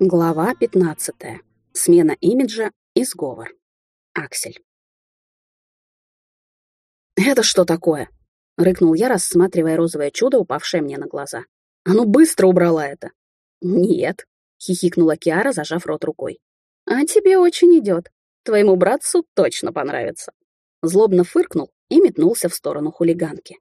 Глава 15. Смена имиджа и сговор. Аксель. «Это что такое?» — рыкнул я, рассматривая розовое чудо, упавшее мне на глаза. «А ну быстро убрала это!» «Нет», — хихикнула Киара, зажав рот рукой. «А тебе очень идет. Твоему братцу точно понравится». Злобно фыркнул и метнулся в сторону хулиганки.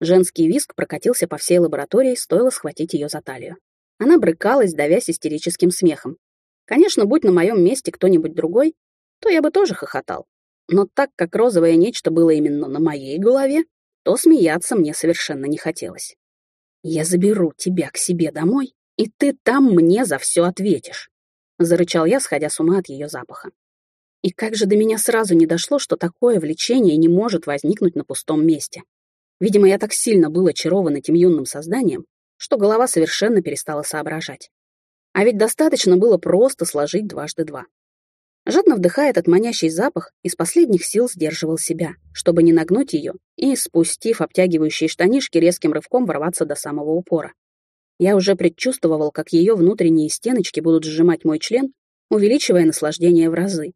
Женский виск прокатился по всей лаборатории, стоило схватить ее за талию. Она брыкалась, давясь истерическим смехом. Конечно, будь на моем месте кто-нибудь другой, то я бы тоже хохотал. Но так как розовое нечто было именно на моей голове, то смеяться мне совершенно не хотелось. «Я заберу тебя к себе домой, и ты там мне за все ответишь», — зарычал я, сходя с ума от ее запаха. И как же до меня сразу не дошло, что такое влечение не может возникнуть на пустом месте. Видимо, я так сильно был очарован этим юным созданием, что голова совершенно перестала соображать. А ведь достаточно было просто сложить дважды два. Жадно вдыхая этот манящий запах, из последних сил сдерживал себя, чтобы не нагнуть ее и, спустив обтягивающие штанишки, резким рывком ворваться до самого упора. Я уже предчувствовал, как ее внутренние стеночки будут сжимать мой член, увеличивая наслаждение в разы,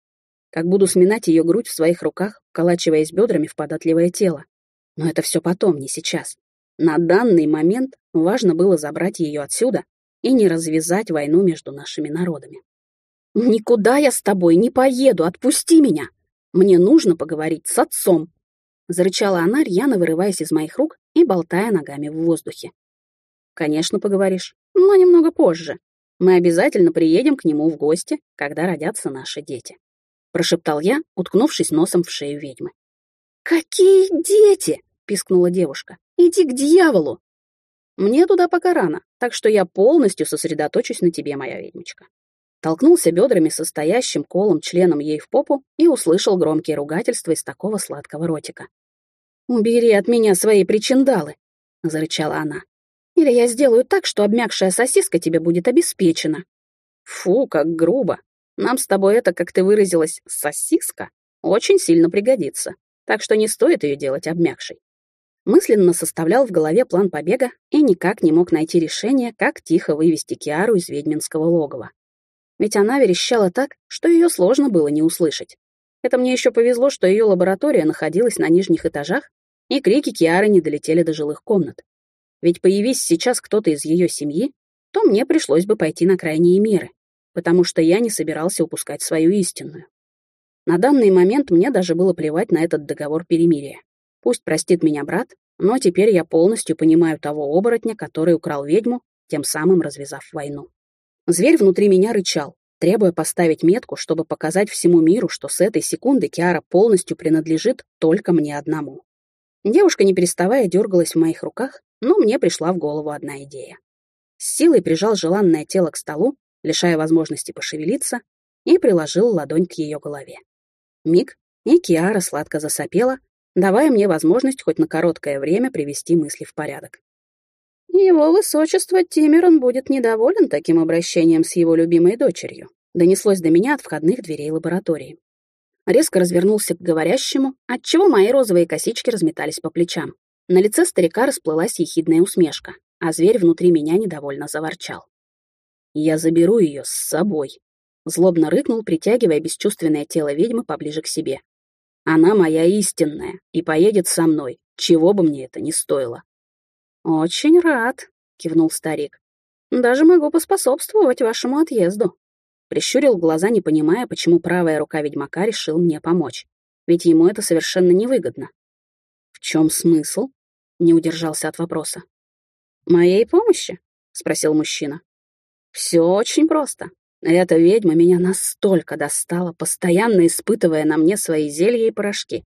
как буду сминать ее грудь в своих руках, вколачиваясь бедрами в податливое тело. Но это все потом, не сейчас. На данный момент важно было забрать ее отсюда и не развязать войну между нашими народами. «Никуда я с тобой не поеду, отпусти меня! Мне нужно поговорить с отцом!» Зарычала она, рьяно вырываясь из моих рук и болтая ногами в воздухе. «Конечно, поговоришь, но немного позже. Мы обязательно приедем к нему в гости, когда родятся наши дети», прошептал я, уткнувшись носом в шею ведьмы. «Какие дети?» — пискнула девушка. Иди к дьяволу! Мне туда пока рано, так что я полностью сосредоточусь на тебе, моя ведьмочка. Толкнулся бедрами состоящим колом членом ей в попу и услышал громкие ругательства из такого сладкого ротика. «Убери от меня свои причиндалы!» — зарычала она. «Или я сделаю так, что обмякшая сосиска тебе будет обеспечена». «Фу, как грубо! Нам с тобой это, как ты выразилась, сосиска, очень сильно пригодится, так что не стоит ее делать обмякшей. Мысленно составлял в голове план побега и никак не мог найти решение, как тихо вывести Киару из ведьминского логова. Ведь она верещала так, что ее сложно было не услышать. Это мне еще повезло, что ее лаборатория находилась на нижних этажах, и крики Киары не долетели до жилых комнат. Ведь появись сейчас кто-то из ее семьи, то мне пришлось бы пойти на крайние меры, потому что я не собирался упускать свою истинную. На данный момент мне даже было плевать на этот договор перемирия. Пусть простит меня брат, но теперь я полностью понимаю того оборотня, который украл ведьму, тем самым развязав войну. Зверь внутри меня рычал, требуя поставить метку, чтобы показать всему миру, что с этой секунды Киара полностью принадлежит только мне одному. Девушка, не переставая, дергалась в моих руках, но мне пришла в голову одна идея. С силой прижал желанное тело к столу, лишая возможности пошевелиться, и приложил ладонь к ее голове. Миг, и Киара сладко засопела, давая мне возможность хоть на короткое время привести мысли в порядок. «Его высочество Тимерон будет недоволен таким обращением с его любимой дочерью», донеслось до меня от входных дверей лаборатории. Резко развернулся к говорящему, отчего мои розовые косички разметались по плечам. На лице старика расплылась ехидная усмешка, а зверь внутри меня недовольно заворчал. «Я заберу ее с собой», — злобно рыкнул, притягивая бесчувственное тело ведьмы поближе к себе. Она моя истинная и поедет со мной, чего бы мне это ни стоило. Очень рад, кивнул старик. Даже могу поспособствовать вашему отъезду. Прищурил глаза, не понимая, почему правая рука ведьмака решил мне помочь. Ведь ему это совершенно невыгодно. В чем смысл? Не удержался от вопроса. Моей помощи? спросил мужчина. Все очень просто. Эта ведьма меня настолько достала, постоянно испытывая на мне свои зелья и порошки.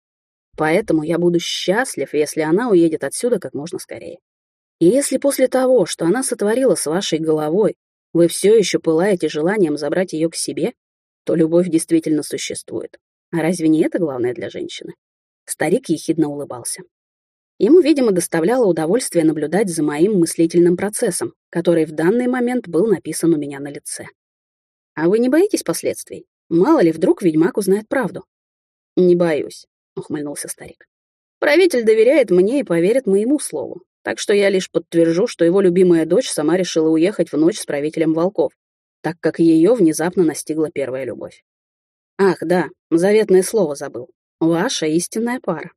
Поэтому я буду счастлив, если она уедет отсюда как можно скорее. И если после того, что она сотворила с вашей головой, вы все еще пылаете желанием забрать ее к себе, то любовь действительно существует. А разве не это главное для женщины? Старик ехидно улыбался. Ему, видимо, доставляло удовольствие наблюдать за моим мыслительным процессом, который в данный момент был написан у меня на лице. А вы не боитесь последствий? Мало ли, вдруг ведьмак узнает правду. Не боюсь, ухмыльнулся старик. Правитель доверяет мне и поверит моему слову. Так что я лишь подтвержу, что его любимая дочь сама решила уехать в ночь с правителем волков. так как ее внезапно настигла первая любовь. Ах, да, заветное слово забыл. Ваша истинная пара.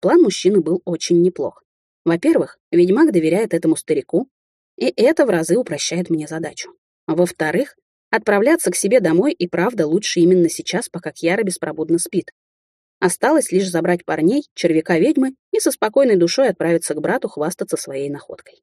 План мужчины был очень неплох. Во-первых, ведьмак доверяет этому старику, и это в разы упрощает мне задачу. Во-вторых, отправляться к себе домой и правда лучше именно сейчас, пока Кьяра беспробудно спит. Осталось лишь забрать парней, червяка ведьмы и со спокойной душой отправиться к брату хвастаться своей находкой.